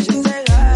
noche se.